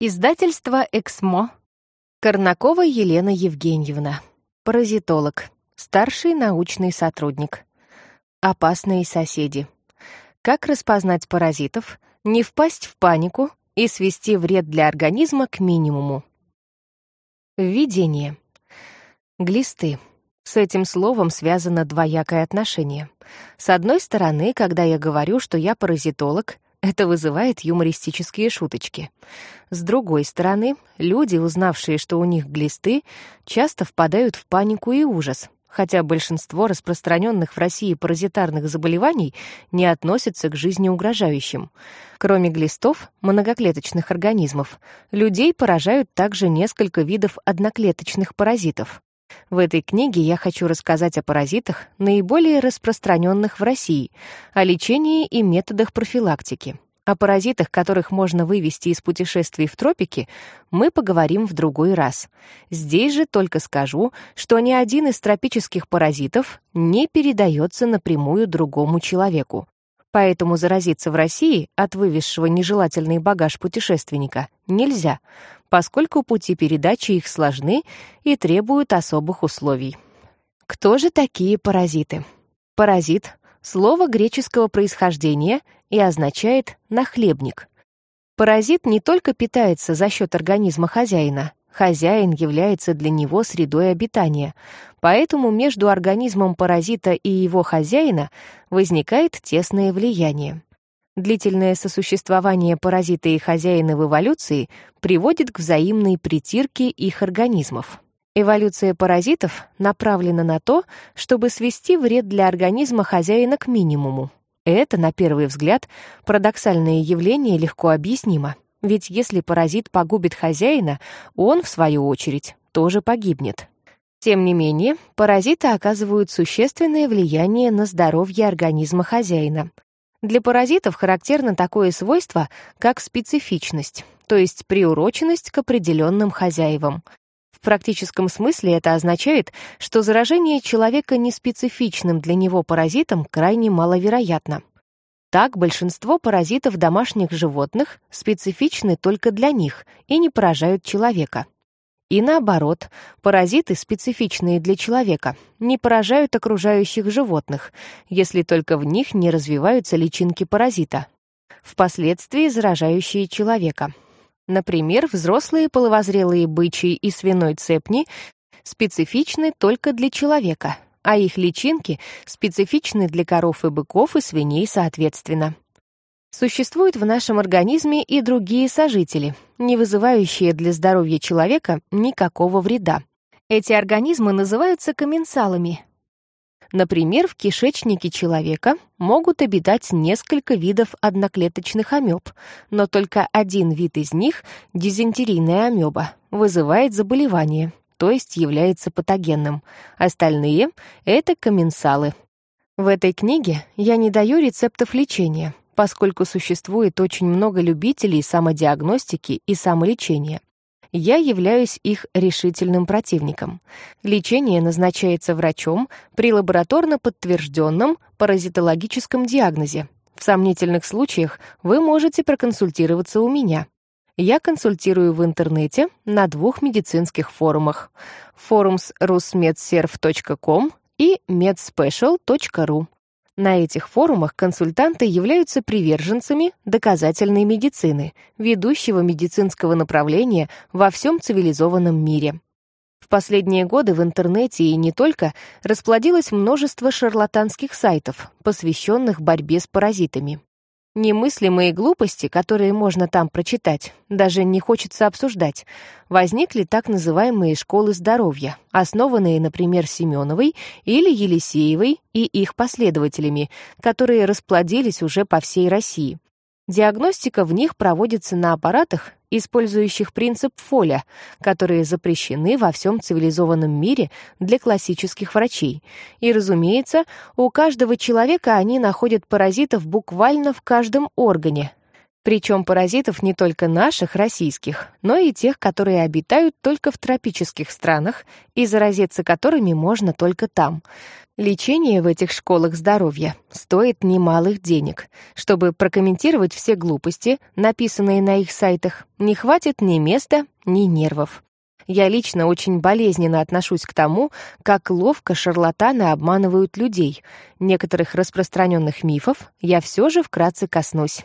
Издательство «Эксмо». Корнакова Елена Евгеньевна. Паразитолог. Старший научный сотрудник. Опасные соседи. Как распознать паразитов, не впасть в панику и свести вред для организма к минимуму. Введение. Глисты. С этим словом связано двоякое отношение. С одной стороны, когда я говорю, что я паразитолог — это вызывает юмористические шуточки. С другой стороны, люди, узнавшие, что у них глисты, часто впадают в панику и ужас, хотя большинство распространенных в России паразитарных заболеваний не относятся к жизнеугрожающим. Кроме глистов, многоклеточных организмов, людей поражают также несколько видов одноклеточных паразитов. В этой книге я хочу рассказать о паразитах, наиболее распространенных в России, о лечении и методах профилактики. О паразитах, которых можно вывести из путешествий в тропики, мы поговорим в другой раз. Здесь же только скажу, что ни один из тропических паразитов не передается напрямую другому человеку. Поэтому заразиться в России от вывезшего нежелательный багаж путешественника нельзя, поскольку пути передачи их сложны и требуют особых условий. Кто же такие паразиты? Паразит — слово греческого происхождения и означает «нахлебник». Паразит не только питается за счет организма хозяина, хозяин является для него средой обитания, поэтому между организмом паразита и его хозяина возникает тесное влияние. Длительное сосуществование паразита и хозяина в эволюции приводит к взаимной притирке их организмов. Эволюция паразитов направлена на то, чтобы свести вред для организма хозяина к минимуму. Это, на первый взгляд, парадоксальное явление легко объяснимо. Ведь если паразит погубит хозяина, он, в свою очередь, тоже погибнет. Тем не менее, паразиты оказывают существенное влияние на здоровье организма хозяина, для паразитов характерно такое свойство, как специфичность, то есть приуроченность к определенным хозяевам. В практическом смысле это означает, что заражение человека неспецифичным для него паразитом крайне маловероятно. Так, большинство паразитов домашних животных специфичны только для них и не поражают человека. И наоборот, паразиты, специфичные для человека, не поражают окружающих животных, если только в них не развиваются личинки паразита, впоследствии заражающие человека. Например, взрослые половозрелые бычьи и свиной цепни специфичны только для человека, а их личинки специфичны для коров и быков и свиней соответственно. Существуют в нашем организме и другие сожители, не вызывающие для здоровья человека никакого вреда. Эти организмы называются комменсалами. Например, в кишечнике человека могут обитать несколько видов одноклеточных амеб, но только один вид из них, дизентерийная амеба, вызывает заболевание, то есть является патогенным. Остальные — это комменсалы. В этой книге я не даю рецептов лечения, поскольку существует очень много любителей самодиагностики и самолечения. Я являюсь их решительным противником. Лечение назначается врачом при лабораторно подтвержденном паразитологическом диагнозе. В сомнительных случаях вы можете проконсультироваться у меня. Я консультирую в интернете на двух медицинских форумах — forums.rusmedserv.com и medspecial.ru. На этих форумах консультанты являются приверженцами доказательной медицины, ведущего медицинского направления во всем цивилизованном мире. В последние годы в интернете и не только расплодилось множество шарлатанских сайтов, посвященных борьбе с паразитами. Немыслимые глупости, которые можно там прочитать, даже не хочется обсуждать. Возникли так называемые школы здоровья, основанные, например, Семеновой или Елисеевой и их последователями, которые расплодились уже по всей России. Диагностика в них проводится на аппаратах, использующих принцип Фоля, которые запрещены во всем цивилизованном мире для классических врачей. И, разумеется, у каждого человека они находят паразитов буквально в каждом органе. Причем паразитов не только наших, российских, но и тех, которые обитают только в тропических странах и заразиться которыми можно только там. Лечение в этих школах здоровья стоит немалых денег. Чтобы прокомментировать все глупости, написанные на их сайтах, не хватит ни места, ни нервов. Я лично очень болезненно отношусь к тому, как ловко шарлатаны обманывают людей. Некоторых распространенных мифов я все же вкратце коснусь.